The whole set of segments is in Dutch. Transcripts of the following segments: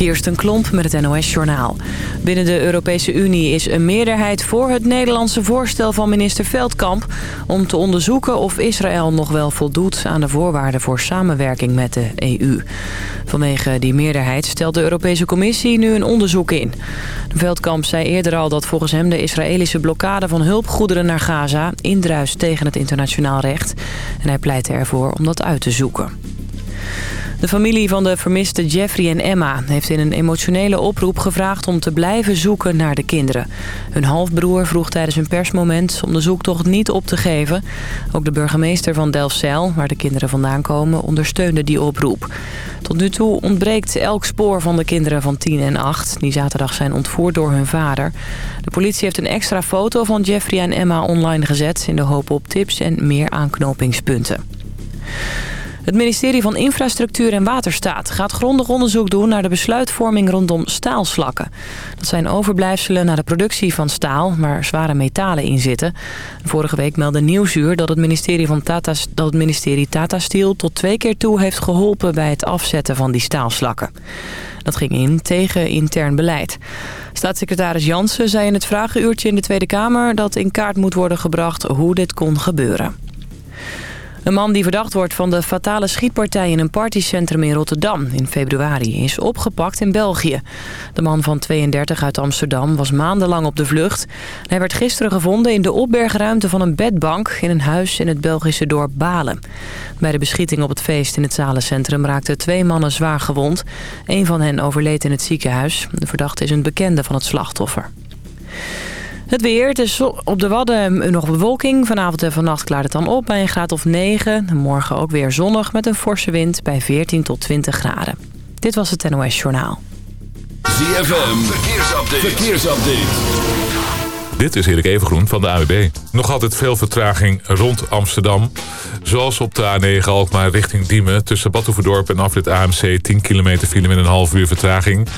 Kirsten Klomp met het NOS-journaal. Binnen de Europese Unie is een meerderheid voor het Nederlandse voorstel van minister Veldkamp... om te onderzoeken of Israël nog wel voldoet aan de voorwaarden voor samenwerking met de EU. Vanwege die meerderheid stelt de Europese Commissie nu een onderzoek in. Veldkamp zei eerder al dat volgens hem de Israëlische blokkade van hulpgoederen naar Gaza... indruist tegen het internationaal recht. En hij pleitte ervoor om dat uit te zoeken. De familie van de vermiste Jeffrey en Emma heeft in een emotionele oproep gevraagd om te blijven zoeken naar de kinderen. Hun halfbroer vroeg tijdens een persmoment om de zoektocht niet op te geven. Ook de burgemeester van Delfzijl, waar de kinderen vandaan komen, ondersteunde die oproep. Tot nu toe ontbreekt elk spoor van de kinderen van 10 en 8, die zaterdag zijn ontvoerd door hun vader. De politie heeft een extra foto van Jeffrey en Emma online gezet in de hoop op tips en meer aanknopingspunten. Het ministerie van Infrastructuur en Waterstaat gaat grondig onderzoek doen naar de besluitvorming rondom staalslakken. Dat zijn overblijfselen na de productie van staal waar zware metalen in zitten. Vorige week meldde Nieuwsuur dat het ministerie, van Tata, dat het ministerie Tata Steel tot twee keer toe heeft geholpen bij het afzetten van die staalslakken. Dat ging in tegen intern beleid. Staatssecretaris Jansen zei in het vragenuurtje in de Tweede Kamer dat in kaart moet worden gebracht hoe dit kon gebeuren. Een man die verdacht wordt van de fatale schietpartij in een partycentrum in Rotterdam in februari is opgepakt in België. De man van 32 uit Amsterdam was maandenlang op de vlucht. Hij werd gisteren gevonden in de opbergruimte van een bedbank in een huis in het Belgische dorp Balen. Bij de beschieting op het feest in het zalencentrum raakten twee mannen zwaar gewond. Een van hen overleed in het ziekenhuis. De verdachte is een bekende van het slachtoffer. Het weer, het is op de Wadden nog bewolking. Vanavond en vannacht klaart het dan op bij een graad of 9. Morgen ook weer zonnig met een forse wind bij 14 tot 20 graden. Dit was het NOS Journaal. ZFM, verkeersupdate. verkeersupdate. Dit is Erik Evengroen van de AWB. Nog altijd veel vertraging rond Amsterdam. Zoals op de A9 Alkmaar richting Diemen... tussen Badhoevedorp en afrit AMC 10 kilometer file met een half uur vertraging...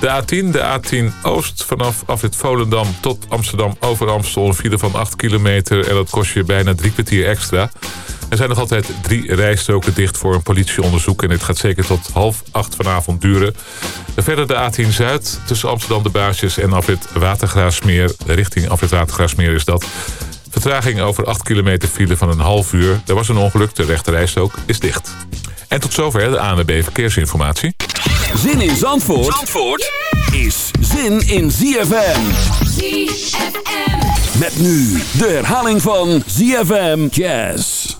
De A10, de A10 Oost vanaf afrit Volendam tot Amsterdam over Amstel. Een file van 8 kilometer en dat kost je bijna drie kwartier extra. Er zijn nog altijd drie rijstroken dicht voor een politieonderzoek... en dit gaat zeker tot half acht vanavond duren. Verder de A10 Zuid tussen Amsterdam de Baasjes en afrit Watergraasmeer. Richting afrit Watergraasmeer is dat. Vertraging over 8 kilometer file van een half uur. Er was een ongeluk, de rechterrijstrook is dicht. En tot zover de ANWB Verkeersinformatie. Zin in Zandvoort, Zandvoort is zin in ZFM. ZFM. Met nu de herhaling van ZFM Jazz.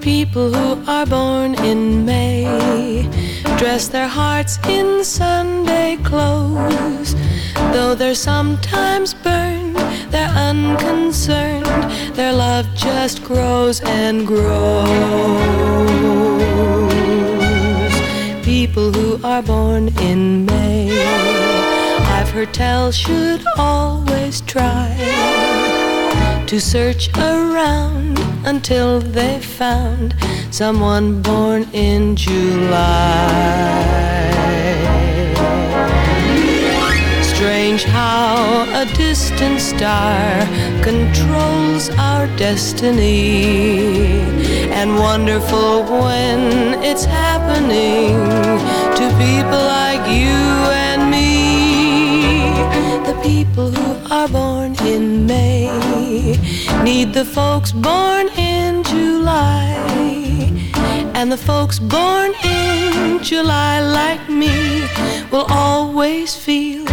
People who are born in May dress their hearts in Sunday clothes, though they're sometimes burned They're unconcerned, their love just grows and grows. People who are born in May, I've heard tell, should always try to search around until they found someone born in July. Strange how a distant star controls our destiny, and wonderful when it's happening to people like you and me. The people who are born in May need the folks born in July, and the folks born in July like me will always feel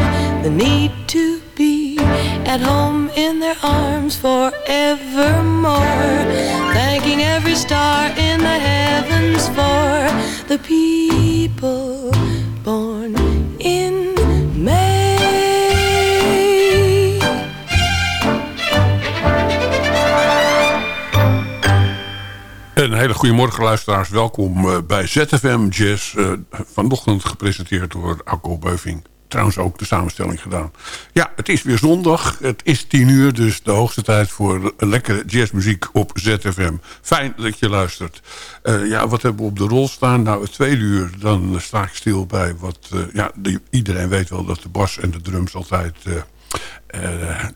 the need to be at home in their arms forevermore. Thanking every star in the heavens for the people born in May. Een hele goede morgen luisteraars. Welkom uh, bij ZFM Jazz. Uh, vanochtend gepresenteerd door Akko Beuving trouwens ook de samenstelling gedaan. Ja, het is weer zondag. Het is tien uur, dus de hoogste tijd voor lekkere jazzmuziek op ZFM. Fijn dat je luistert. Uh, ja, wat hebben we op de rol staan? Nou, het tweede uur, dan sta ik stil bij wat... Uh, ja, de, iedereen weet wel dat de bas en de drums altijd... Uh,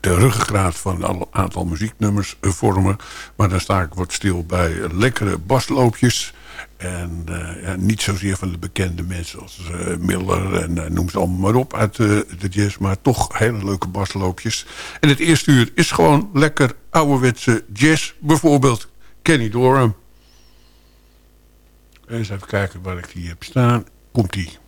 de ruggengraat van een aantal muzieknummers vormen. Maar dan sta ik wat stil bij lekkere basloopjes. En ja, niet zozeer van de bekende mensen als Miller en noem ze allemaal maar op uit de jazz. Maar toch hele leuke basloopjes. En het eerste uur is gewoon lekker ouderwetse jazz. Bijvoorbeeld Kenny Dorham. Eens even kijken waar ik die heb staan. Komt die.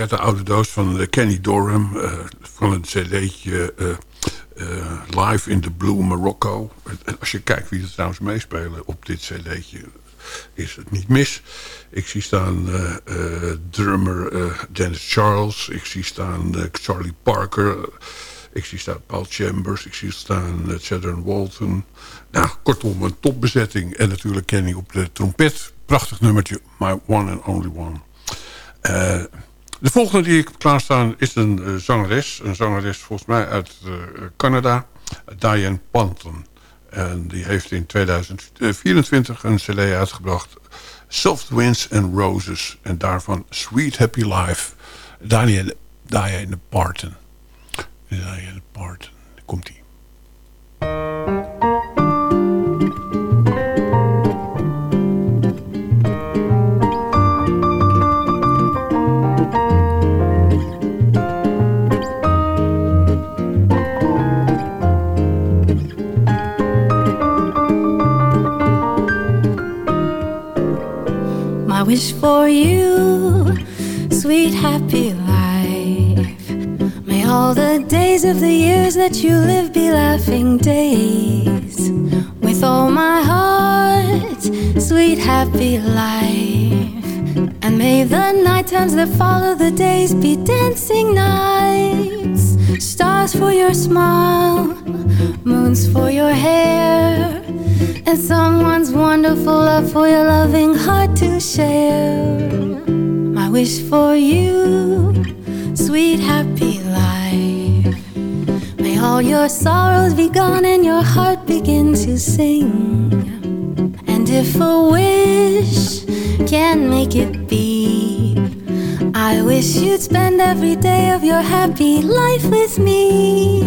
Muziek uit de oude doos van Kenny Dorham. Uh, van het cd'tje uh, eh, Live in the Blue Morocco. Als je kijkt wie er trouwens meespelen op dit cd'tje... is het niet mis. Ik zie staan drummer Dennis Charles. Ik zie staan Charlie Parker. ik zie staan Paul Chambers. Ik zie staan Chadron Walton. Nou, kortom, een topbezetting. En natuurlijk Kenny op de trompet. Prachtig nummertje. My One and Only One. De volgende die ik heb klaarstaan is een uh, zangeres. Een zangeres volgens mij uit uh, Canada. Diane Panton. En die heeft in 2024 een cd uitgebracht. Soft Winds and Roses. En daarvan Sweet Happy Life. Diane, Diane Parton. Diane Parton. Komt-ie. Wish for you, sweet happy life. May all the days of the years that you live be laughing days. With all my heart, sweet happy life. And may the night times that follow the days be dancing nights. Stars for your smile, moons for your hair and someone's wonderful love for your loving heart to share. My wish for you, sweet happy life. May all your sorrows be gone and your heart begin to sing. And if a wish can make it be, I wish you'd spend every day of your happy life with me.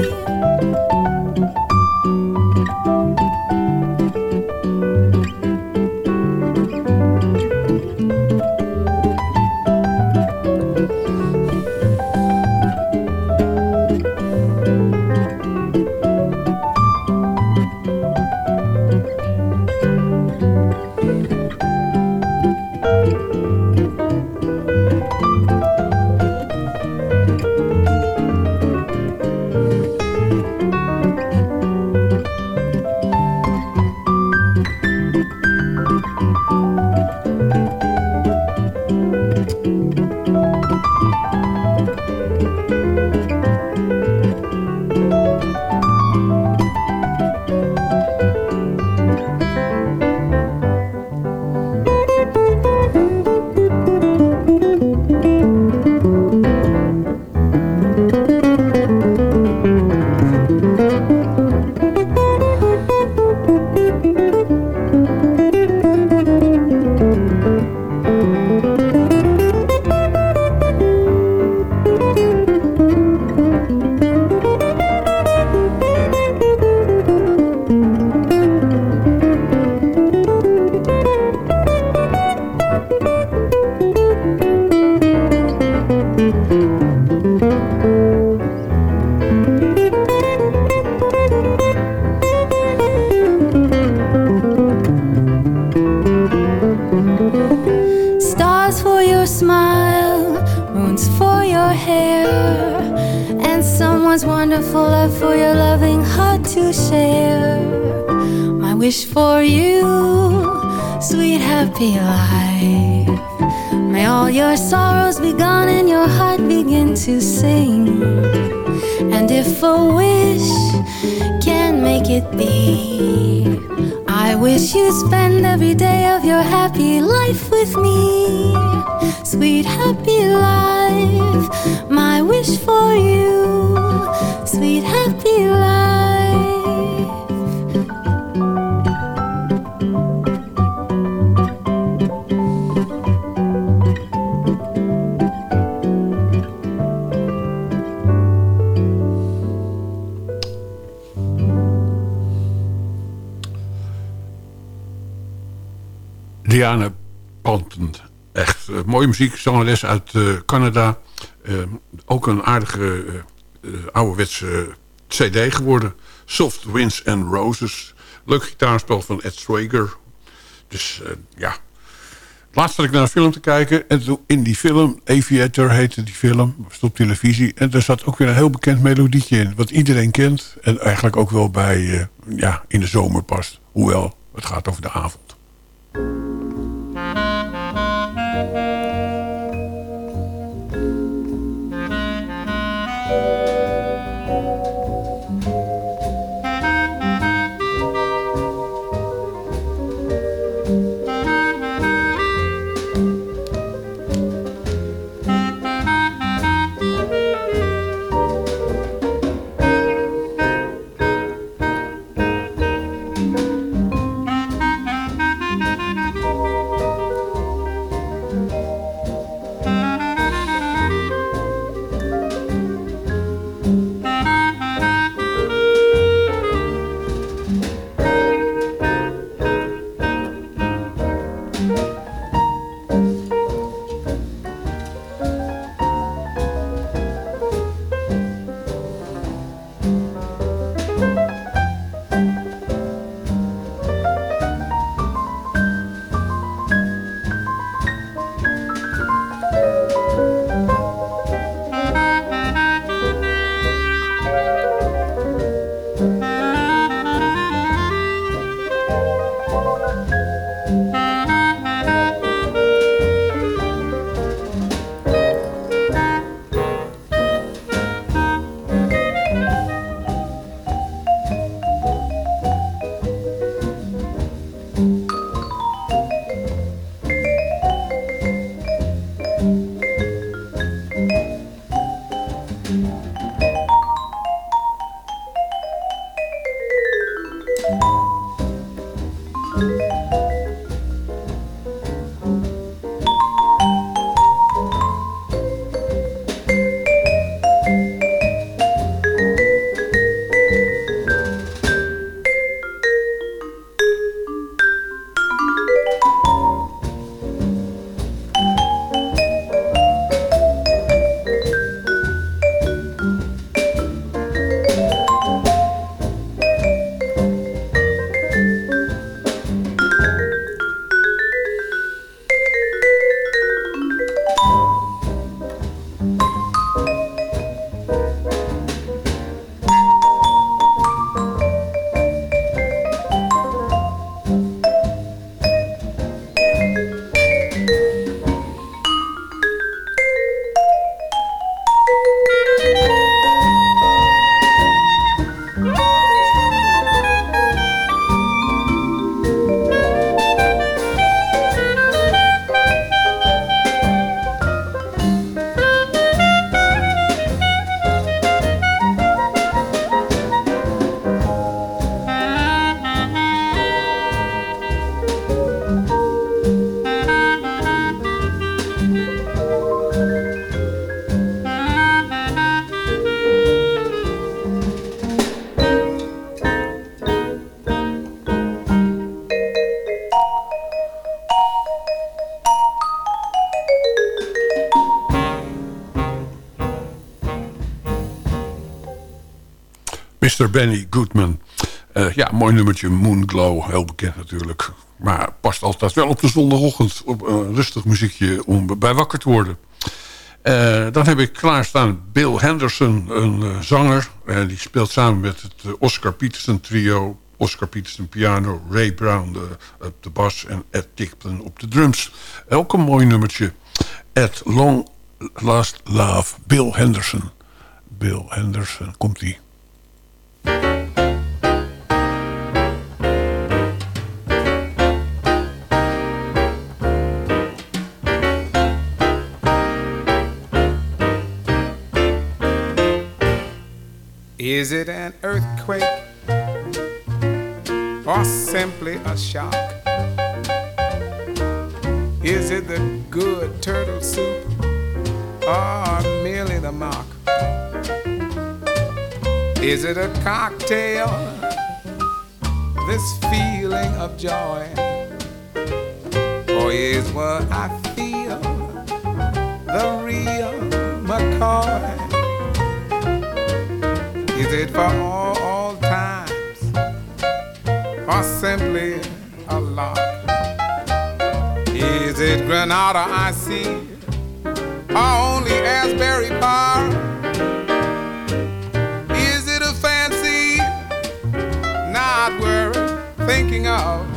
Muziek, zangeres uit uh, Canada. Uh, ook een aardige ouderwetse cd geworden. Soft Winds and Roses. Leuk gitaarspel van Ed Swager. Dus ja, Laatst zat ik naar een film te kijken. En in die film, Aviator heette die film, was op televisie. En daar zat ook weer een heel bekend melodietje in. Wat iedereen kent. En eigenlijk ook wel bij, eh, ja, in de zomer past. Hoewel, het gaat over de avond. Mr. Benny Goodman. Uh, ja, mooi nummertje Moonglow, heel bekend natuurlijk. Maar past altijd wel op de zondagochtend. Op een rustig muziekje om bij wakker te worden. Uh, dan heb ik klaarstaan Bill Henderson, een uh, zanger. Die speelt samen met het Oscar Peterson trio. Oscar Peterson piano, Ray Brown op de bas en Ed op de drums. Ook een mooi nummertje. At Long Last Love, Bill Henderson. Bill Henderson, komt-ie. Is it an earthquake or simply a shock? Is it the good turtle soup or merely the mock? Is it a cocktail? This feeling of joy? Or is what I feel the real McCoy? Is it for all, all times or simply a lot? Is it it Granada I see? Or only Asbury Park? Is it a fancy not worth thinking of?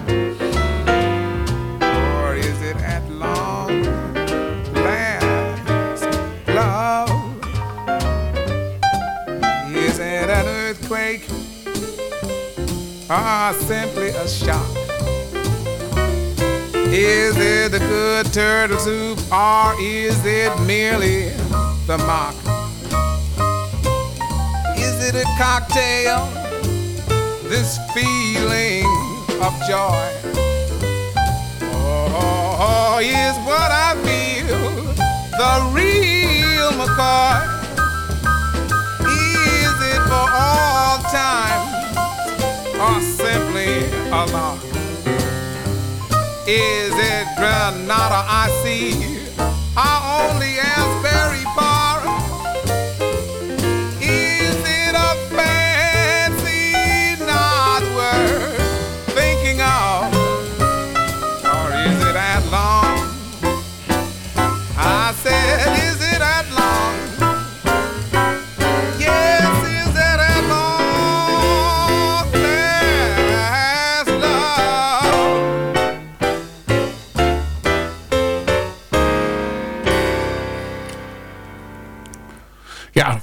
Or simply a shock? Is it the good turtle soup or is it merely the mock? Is it a cocktail? This feeling of joy? Oh, is what I feel the real McCoy? Is it for all time Is it Granada I see?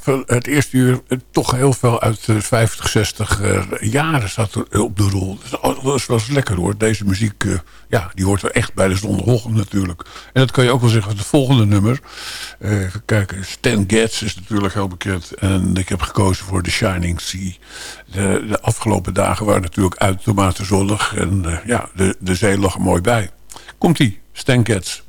Van het eerste uur eh, toch heel veel uit de 50, 60 eh, jaren zat er op de rol. Dat was lekker hoor. Deze muziek, eh, ja, die hoort er echt bij de zondagochtend natuurlijk. En dat kan je ook wel zeggen van het volgende nummer. Eh, even kijken, Stan Getz is natuurlijk heel bekend. En ik heb gekozen voor The Shining Sea. De, de afgelopen dagen waren natuurlijk uitermate zonnig. En eh, ja, de, de zee lag er mooi bij. Komt-ie, Stan Getz.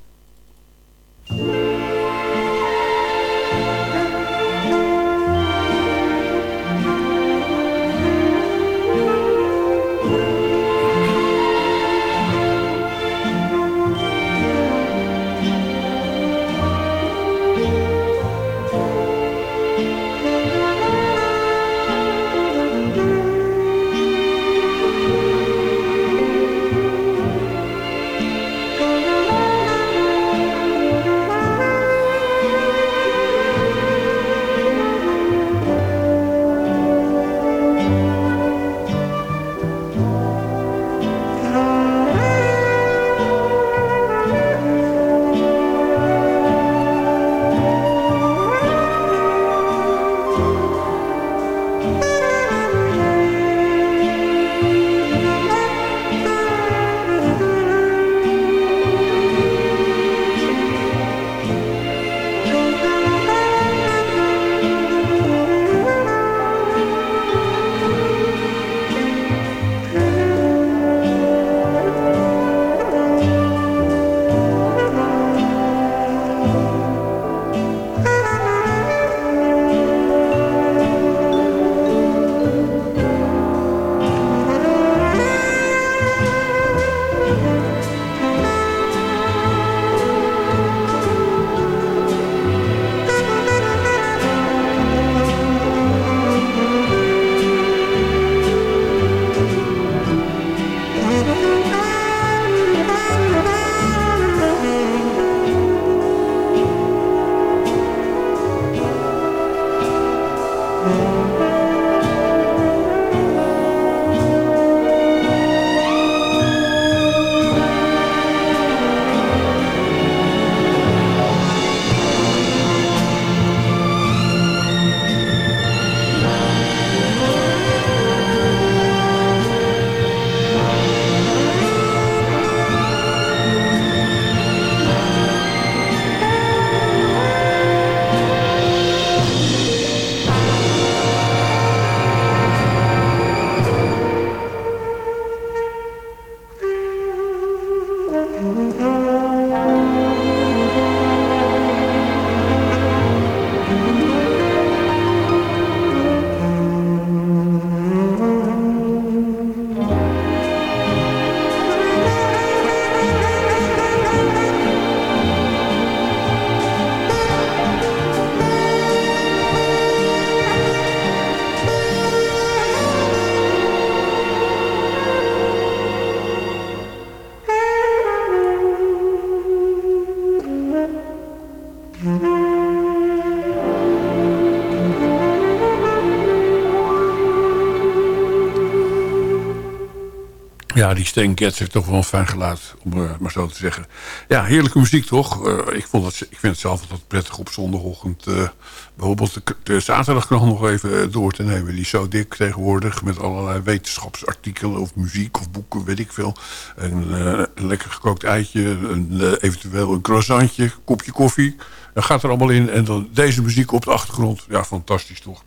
Die Stan Getz heeft toch wel een fijn geluid, om uh, maar zo te zeggen. Ja, heerlijke muziek toch? Uh, ik, vond ik vind het zelf altijd prettig op zondagochtend... Uh, bijvoorbeeld de, de zaterdagkrant nog even door te nemen. Die is zo dik tegenwoordig met allerlei wetenschapsartikelen... of muziek of boeken, weet ik veel. Een, een lekker gekookt eitje, een, eventueel een croissantje, kopje koffie. Dat gaat er allemaal in. En dan deze muziek op de achtergrond. Ja, fantastisch toch?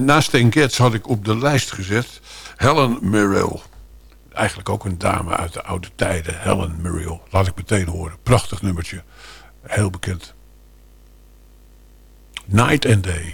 naast Stan Getz had ik op de lijst gezet... Helen Mirrell eigenlijk ook een dame uit de oude tijden. Helen Muriel. Laat ik meteen horen. Prachtig nummertje. Heel bekend. Night and Day.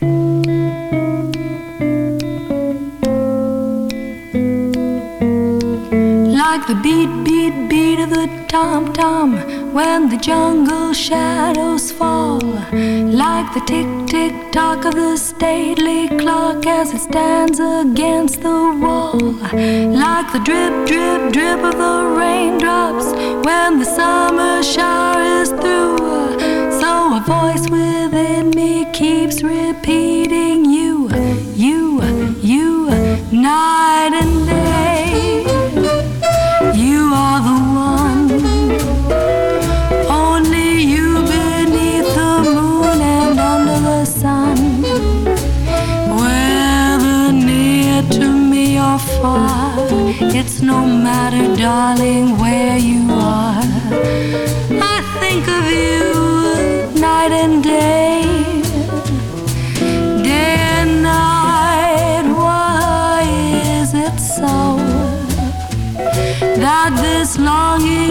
Like the beat, beat, beat of the tom-tom When the jungle shadows fall Like the tick-tick-tock of the stately clock As it stands against the wall Like the drip, drip, drip of the raindrops When the summer shower is through. So a voice within me keeps repeating You, you, you, night and day It's no matter, darling, where you are I think of you night and day Day and night, why is it so? that this longing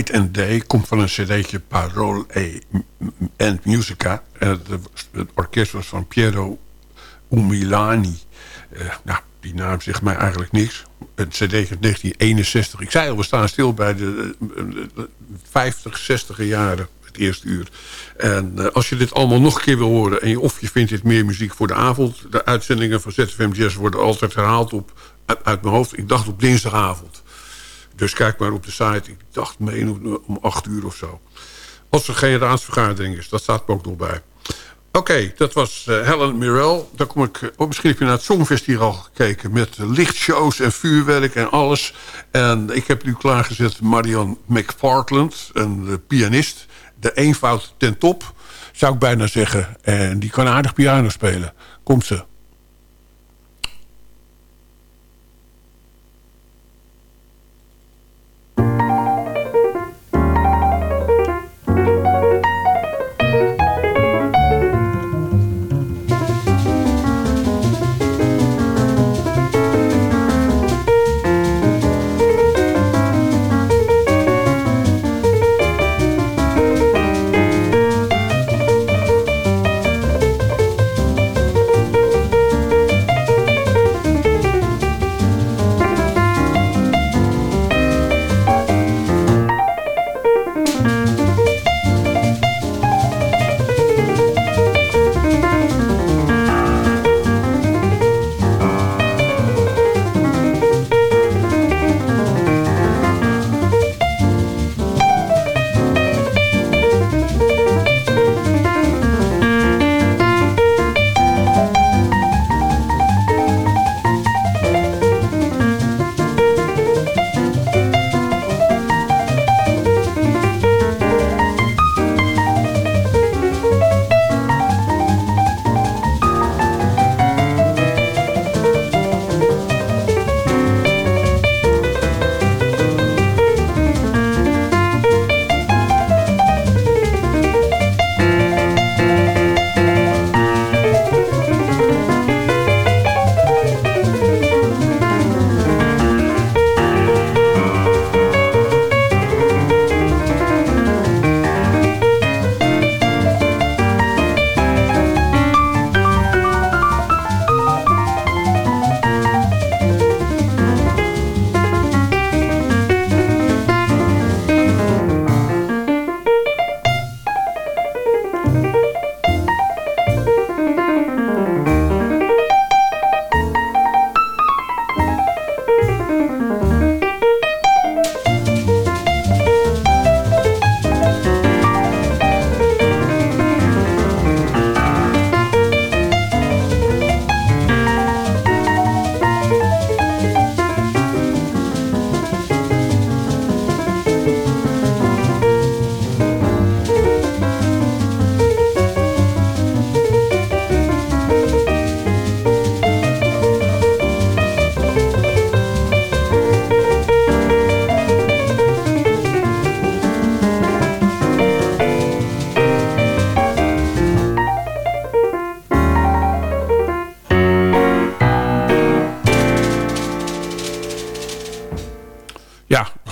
Night and Day. Komt van een cd'tje Parole and Musica. En het, orkest was van Piero Umilani. Eh, nou, die naam zegt mij eigenlijk niks. Een cd uit 1961. Ik zei al, we staan stil bij de, de, de 50, 60 jaren. Het eerste uur. En eh, als je dit allemaal nog een keer wil horen... En je, of je vindt dit meer muziek voor de avond... de uitzendingen van ZFM Jazz worden altijd herhaald op, uit mijn hoofd. Ik dacht op dinsdagavond. Dus kijk maar op de site. Ik dacht meen om, om 8 uur of zo. Als er geen raadsvergadering is. Dat staat er ook nog bij. Oké, dat was eh, Helen Mirel. Dan kom ik, oh, misschien heb je naar het Songfestival gekeken... met lichtshows en vuurwerk en alles. En ik heb nu klaargezet Marianne McFarland, een eh, pianist. De eenvoud ten top, zou ik bijna zeggen. En die kan aardig piano spelen. Komt ze.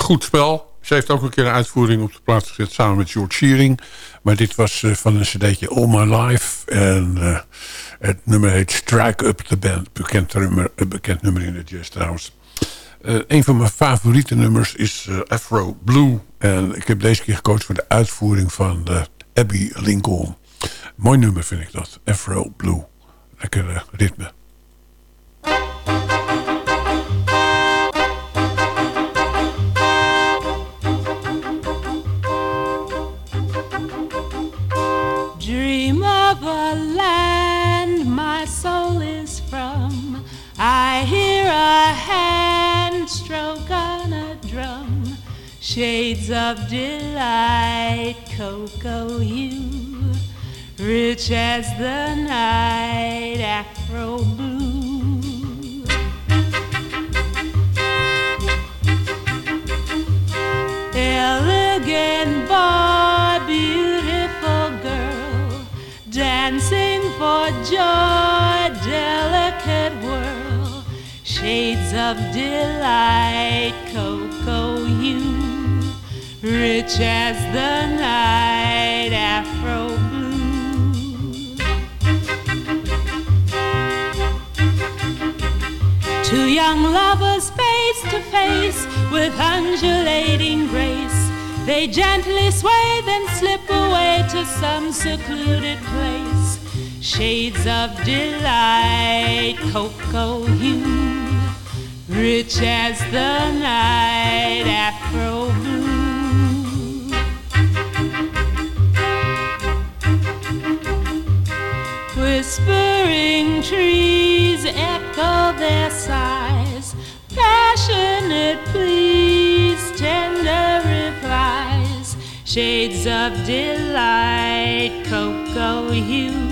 Goed spel. Ze heeft ook een keer een uitvoering op de plaats gezet samen met George Shearing. Maar dit was uh, van een cd'tje All My Life. En uh, het nummer heet Strike Up the Band. Bekend nummer, een bekend nummer in de jazz trouwens. Uh, een van mijn favoriete nummers is Afro Blue. En ik heb deze keer gekozen voor de uitvoering van Abby Lincoln. Mooi nummer vind ik dat. Afro Blue. Lekker ritme. I hear a hand stroke on a drum, shades of delight, cocoa hue, rich as the night, afro blue. Elegant boy, dancing for joy, delicate world shades of delight, cocoa hue, rich as the night, afro blue. Two young lovers face to face with undulating grace. They gently sway, then slip away to some secluded place. Shades of delight, cocoa hue rich as the night afro blue. Whispering trees echo their sighs, passionate pleas, tender replies, shades of delight, cocoa hue,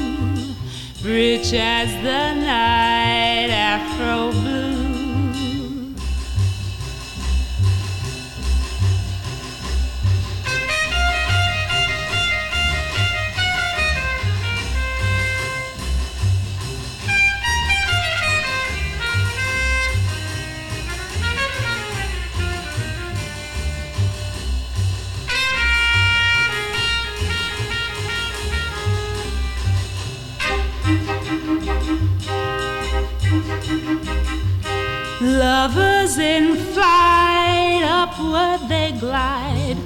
rich as the night afro Lovers in flight, upward they glide,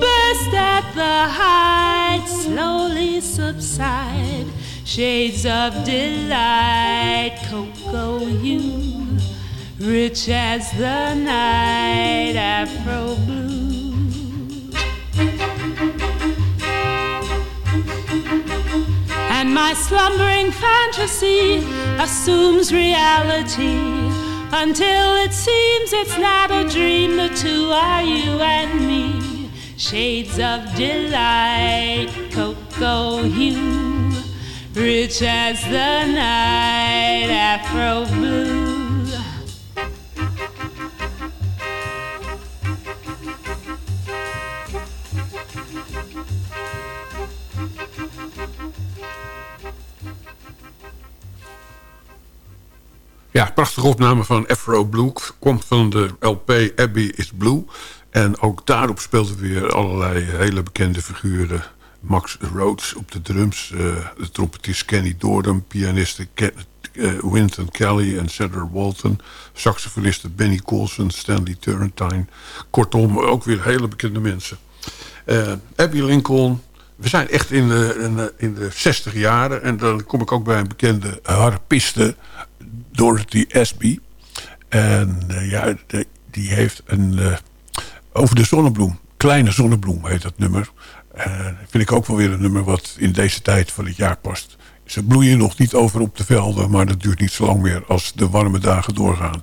burst at the height, slowly subside. Shades of delight, cocoa hue, rich as the night, afro blue. And my slumbering fantasy assumes reality until it seems it's not a dream. The two are you and me. Shades of delight, cocoa hue, rich as the night, afro blue. Prachtige opname van Afro Blue. Komt van de LP Abbey is Blue. En ook daarop speelden weer allerlei hele bekende figuren. Max Rhodes op de drums. Uh, de trompetist Kenny Dorham. Pianisten Ken, uh, Wynton Kelly en Cedar Walton. Saxofonisten Benny Colson, Stanley Turrentine. Kortom, ook weer hele bekende mensen. Uh, Abby Lincoln. We zijn echt in de, in de, in de 60 jaren. En dan kom ik ook bij een bekende harpiste Dorothy Espy. En uh, ja, die heeft een... Uh, over de zonnebloem. Kleine zonnebloem heet dat nummer. Vind ik ook wel weer een nummer wat in deze tijd van het jaar past. Ze bloeien nog niet over op de velden, maar dat duurt niet zo lang meer als de warme dagen doorgaan.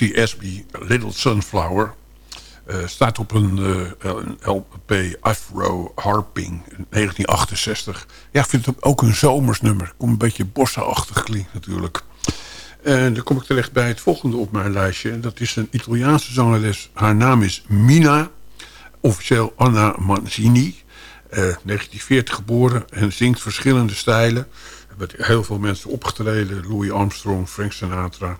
Dottie Asby, Little Sunflower. Eh, staat op een, eh, LP Afro Harping 1968. Ja, ik vind het ook een zomersnummer. Komt een beetje bossa-achtig klinkt natuurlijk. En dan kom ik terecht bij het volgende op mijn lijstje. Dat is een Italiaanse zangeres. Haar naam is Mina. Officieel Anna Manzini. Eh, 1940 geboren en zingt verschillende stijlen. Met heel veel mensen opgetreden. Louis Armstrong, Frank Sinatra.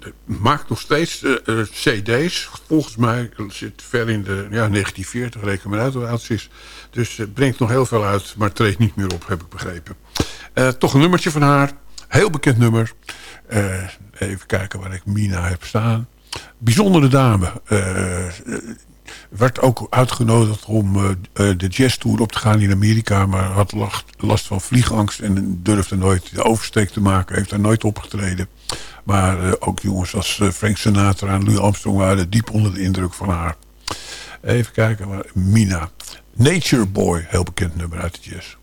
Eh, maakt nog steeds eh, eh, cd's. Volgens mij zit ver in de ja, 1940. Reken maar uit hoe oud is. Dus het brengt nog heel veel uit. Maar treedt niet meer op, heb ik begrepen. Toch een nummertje van haar. Heel bekend nummer. Even kijken waar ik Mina heb staan. Bijzondere dame. Werd ook uitgenodigd om eh, eh, de jazztour op te gaan in Amerika. Maar had last, van vliegangst en durfde nooit de oversteek te maken. Heeft daar nooit opgetreden. Maar eh, ook jongens als Frank Sinatra en Louis Armstrong waren diep onder de indruk van haar. Even kijken, waar, Mina. Nature Boy, heel bekend nummer uit de jazz.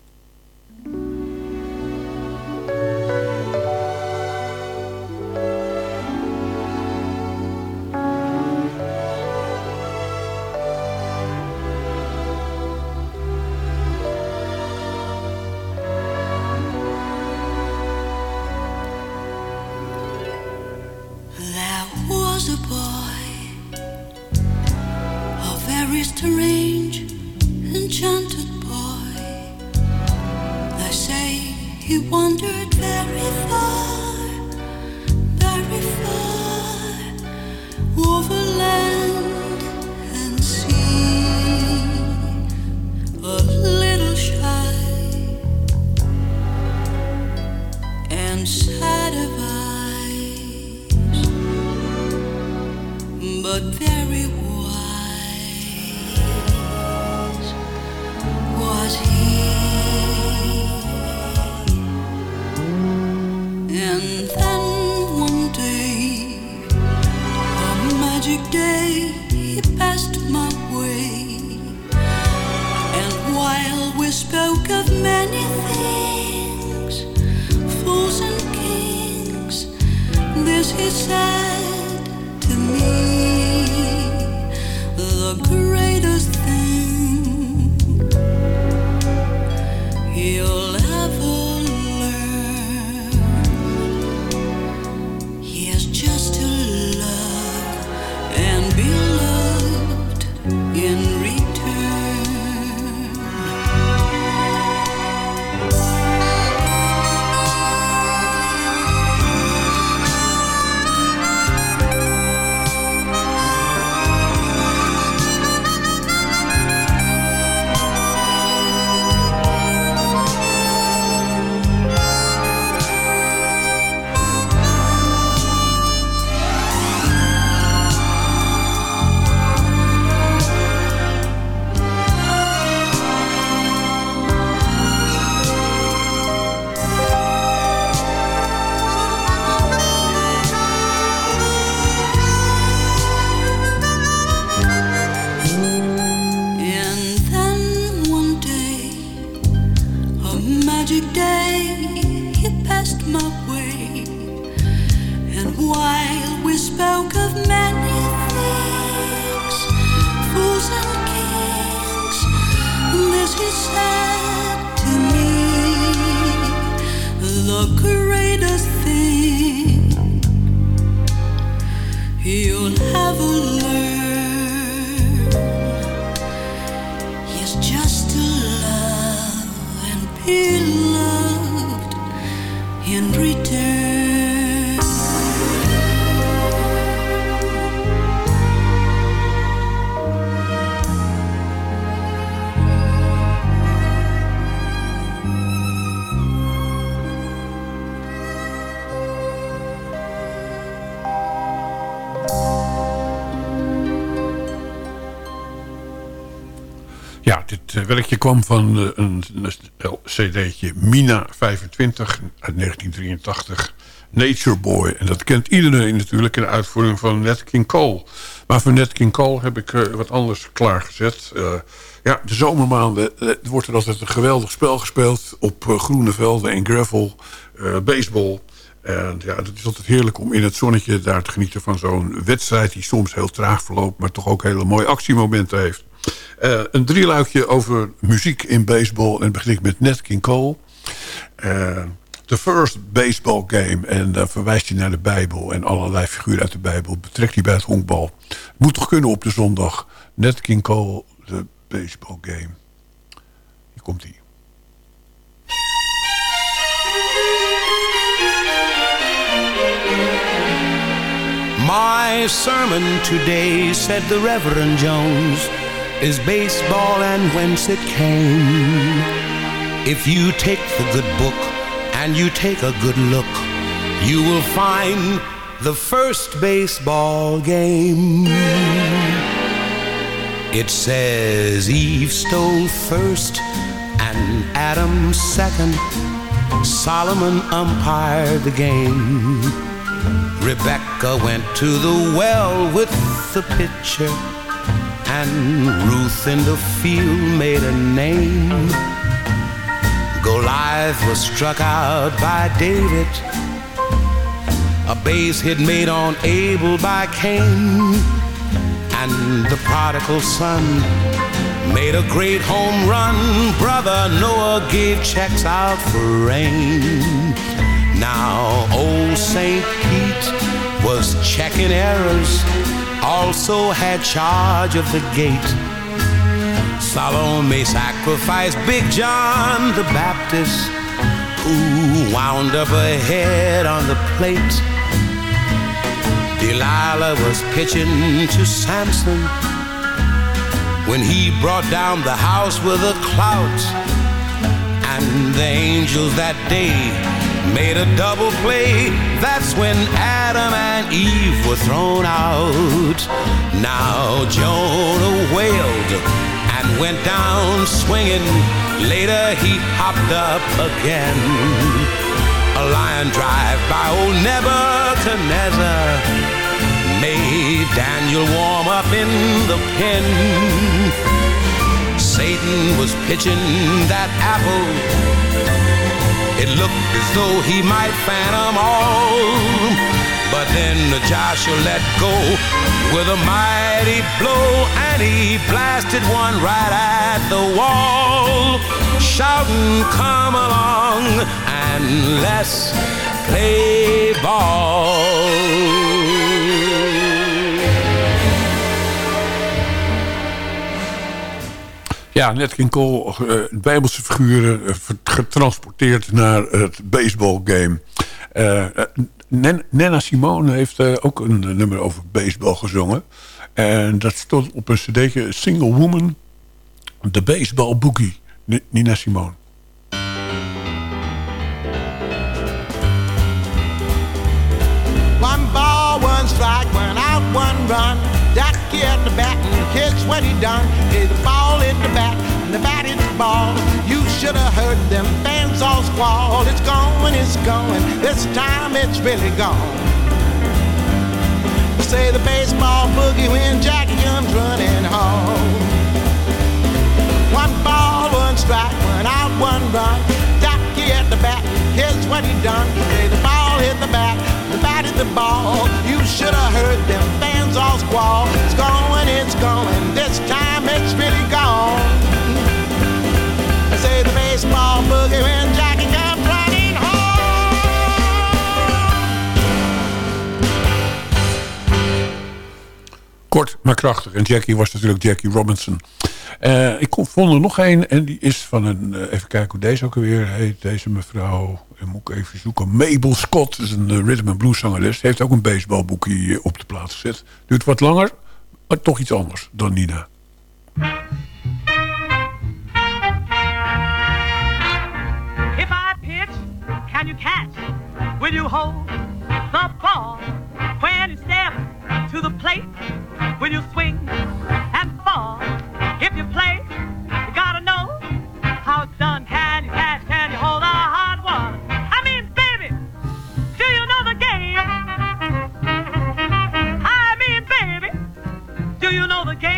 Ja, dit eh, werkje kwam van eh, een, een cd'tje Mina 25 uit 1983. Nature Boy. En dat kent iedereen natuurlijk in de uitvoering van Nat King Cole. Maar voor Nat King Cole heb ik eh, wat anders klaargezet. Eh, ja, de zomermaanden eh, wordt er altijd een geweldig spel gespeeld... op eh, groene velden en gravel, eh, baseball. En ja, het is altijd heerlijk om in het zonnetje daar te genieten van zo'n wedstrijd... die soms heel traag verloopt, maar toch ook hele mooie actiemomenten heeft. Uh, een drieluikje over muziek in baseball. En begin ik met Nat King Cole. The first baseball game. En dan verwijst hij naar de Bijbel. En allerlei figuren uit de Bijbel betrekt hij bij het honkbal. Moet toch kunnen op de zondag. Nat King Cole, the baseball game. Hier komt hij. My sermon today, said the Reverend Jones, is baseball and whence it came. If you take the good book and you take a good look, you will find the first baseball game. It says Eve stole first and Adam second. Solomon umpired the game. Rebecca went to the well with the pitcher, and Ruth in the field made a name. Goliath was struck out by David. A base hit made on Abel by Cain. And the prodigal son made a great home run. Brother Noah gave checks out for rain. Now, old St. Pete was checking errors, also had charge of the gate. Salome sacrificed Big John the Baptist, who wound up ahead on the plate. Delilah was pitching to Samson when he brought down the house with a clout. And the angels that day made a double play. That's when Adam and Eve were thrown out. Now Jonah wailed and went down swinging. Later he hopped up again. A lion drive by old Nebuchadnezzar made Daniel warm up in the pen. Satan was pitching that apple it looked as though he might fan them all. But then the Joshua let go with a mighty blow, and he blasted one right at the wall, shouting, Come along and let's play ball. Ja, Nat Cole, uh, bijbelse figuren, uh, getransporteerd naar het baseballgame. Uh, Nena Simone heeft ook een nummer over baseball gezongen. En dat stond op een cd'tje Single Woman, The Baseball Boogie, Nina Simone. One ball, one strike, one out, one run. That kid the bat and here's what he done. Hit the ball in the bat, and the bat in the ball. You should have heard them fans all squall. It's going, it's going. This time it's really gone. Say the baseball boogie when Jackie comes running home. One ball, one strike, one out, one run. Jackie at the bat, here's what he done. Say the ball hit the bat, the bat hit the ball. You should have heard them fans all squall. It's going, it's going. This time it's really gone. I say the baseball boogie when Jackie comes running Kort, maar krachtig. En Jackie was natuurlijk Jackie Robinson. Uh, ik vond er nog een en die is van een... Uh, even kijken hoe deze ook alweer heet. Deze mevrouw, moet ik even zoeken. Mabel Scott, is een uh, rhythm and blues zangeres. Heeft ook een baseballboekje op de plaats gezet. Duurt wat langer, maar toch iets anders dan Nina. If I pitch, can you catch? Will you hold the ball? When you step to the plate, will you swing and fall? If you play, you gotta know how it's done. Can you catch? You know the game?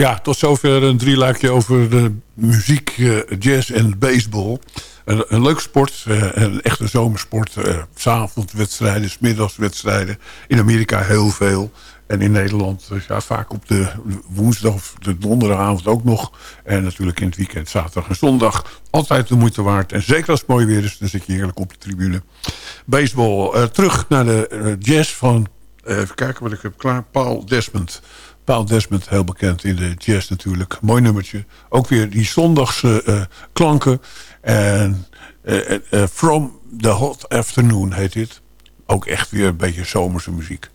Ja, tot zover een drieluikje over de muziek, eh, jazz en baseball. Een, een leuke sport, eh, een echte zomersport. eh, S S'avondwedstrijden, 's middagswedstrijden. In Amerika heel veel. En in Nederland ja, vaak op de woensdag of de donderdagavond ook nog. En natuurlijk in het weekend, zaterdag en zondag. Altijd de moeite waard. En zeker als het mooi weer is, dan zit je heerlijk op de tribune. Baseball. Terug naar de jazz van... even kijken wat ik heb klaar. Paul Desmond. Paul Desmond, heel bekend in de jazz natuurlijk. Mooi nummertje. Ook weer die zondagse eh, klanken. En eh, eh, From the Hot Afternoon heet dit. Ook echt weer een beetje zomerse muziek.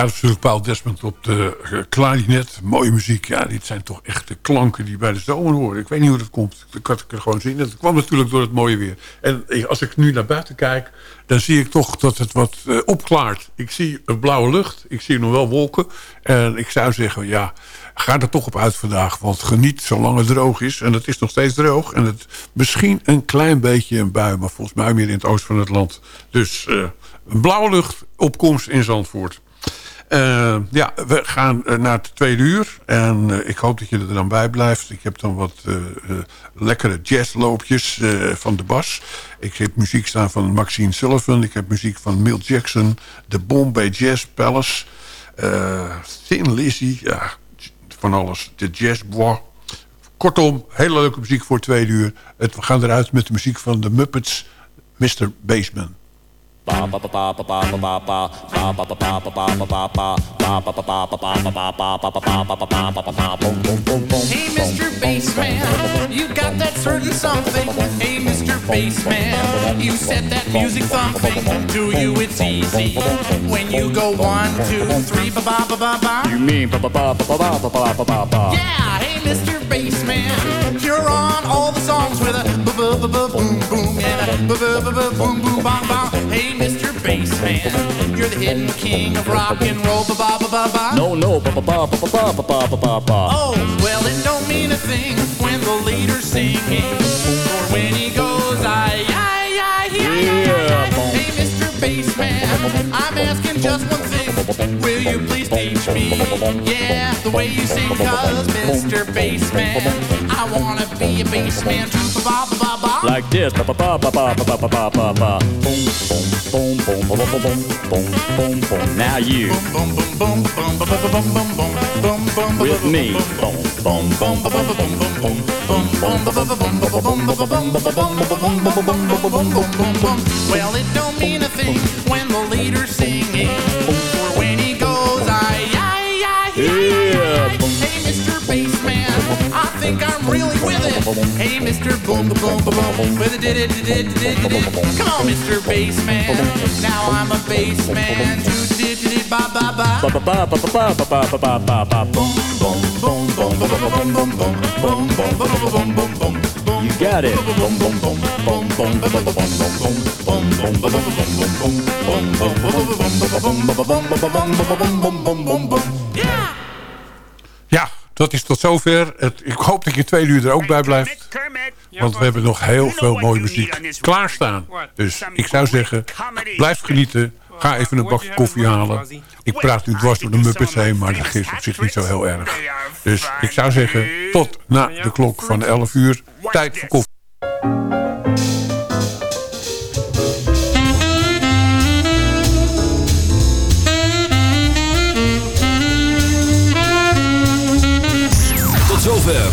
Ja, dat is natuurlijk Paul Desmond op de eh, klarinet. Mooie muziek. Ja, dit zijn toch echt de klanken die bij de zomer horen. Ik weet niet hoe dat komt. Dat kan ik er gewoon zien. Dat kwam natuurlijk door het mooie weer. En ik- als ik nu naar buiten kijk... dan zie ik toch dat het wat eh, opklaart. Ik zie een blauwe lucht. Ik zie nog wel wolken. En ik zou zeggen, ja, ga er toch op uit vandaag. Want geniet zolang het droog is. En het is nog steeds droog. En het misschien een klein beetje een bui. Maar volgens mij meer in het oosten van het land. Dus eh, een blauwe lucht opkomst in Zandvoort. Eh, ja, we gaan eh, naar het tweede uur. En eh, ik hoop dat je er dan bij blijft. Ik heb dan wat lekkere jazzloopjes van de bas. Ik heb muziek staan van Maxine Sullivan. Ik heb muziek van Milt Jackson. De Bombay Jazz Palace. Thin Lizzy. Ja, van alles. De Jazz Bois. Kortom, hele leuke muziek voor twee uur. Het, we gaan eruit met de muziek van de Muppets, Mr. Baseman. Hey, Mr. Bassman, you got that certain something. Hey, Mr. Bassman, you set that music thumping. To you, it's easy. When you go one, two, three, ba ba ba ba ba. You mean ba ba ba ba ba ba ba ba ba ba? Yeah, hey, Mr. Bassman, you're on all the songs with a ba ba ba ba boom boom boom boom bang bang. Hey, Mr. Bassman, you're the hidden king of rock and roll. Ba ba ba ba ba. No, no, ba ba ba ba ba ba ba ba ba ba. Oh, well, it don't mean a thing when the leader's singing. Or when he goes, I, I, I, Yeah, boom. Hey, Mr. Bassman, I'm asking just one thing. Will you please teach me? Yeah, the way you sing, cause Mr. Bassman, I wanna be a bassman too. Ba ba ba ba. Like this, ba ba ba ba ba ba ba ba ba ba. Boom, boom, boom, boom, boom, boom, boom, boom, boom. Now you Boom, boom, boom, boom, boom, boom, boom, boom, boom, boom, boom, with me. Boom, boom, boom, boom, boom, boom, boom, boom, boom. Well, it don't mean a thing when the leader's singing, think I'm really with it. Hey, Mr. Boom, boom, boom, boom, with it, did it, did it, did it. Come on, Mr. Bassman, now I'm a bassman. Do did it, ba ba ba. Ba ba ba ba ba ba ba ba ba. Boom, Boom, boom, boom, boom, boom, boom, boom, boom, boom, boom, boom, boom, boom, boom. You got it. Boom, boom, boom, boom, boom, boom, boom, boom, boom, boom, boom. Ja, dat is tot zover. Het, ik hoop dat je twee uur er ook bij blijft. Want we hebben nog heel veel mooie muziek klaarstaan. Dus ik zou zeggen, blijf genieten. Ga even een bakje koffie halen. Ik praat nu dwars door de Muppets heen, maar dat is op zich niet zo heel erg. Dus ik zou zeggen, tot na de klok van 11 uur. Tijd voor koffie.